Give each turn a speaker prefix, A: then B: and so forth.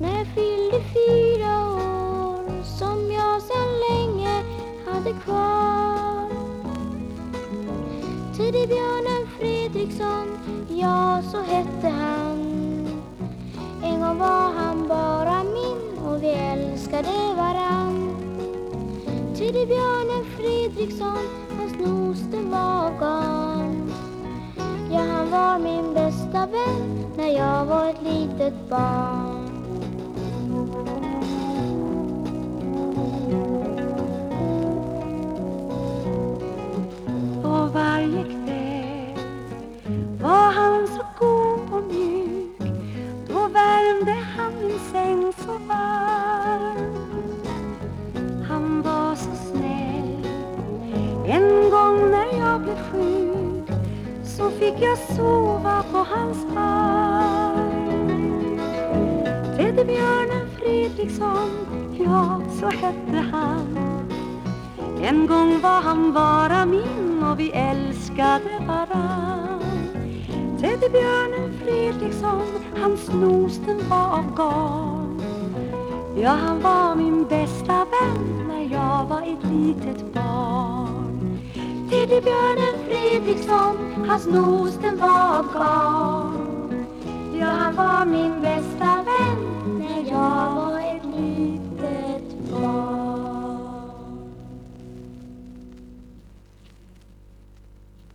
A: när jag fyllde fyra år som jag sedan länge hade kvar. Teddybjörnen Fredriksson, ja så hette han. En gång var han bara min och vi älskade varann. Teddybjörnen Fredriksson, hans nos den var av garn. Ja, han var min bästa vän när jag var ett litet barn.
B: Och varje kväll var han så god och mjuk? Då värmde han min säng så varm. Han var så snäll. En gång när jag blev sjuk Så fick jag sova på hans arm Fredriksson, ja så hette han. En gång var han bara min och vi älskade varann. Teddybjörnen Fredriksson, hans nos den var av garn. Ja, han var min bästa vän när jag var ett litet barn. Teddybjörnen Fredriksson, hans nos den var av garn. Ja, han var min bästa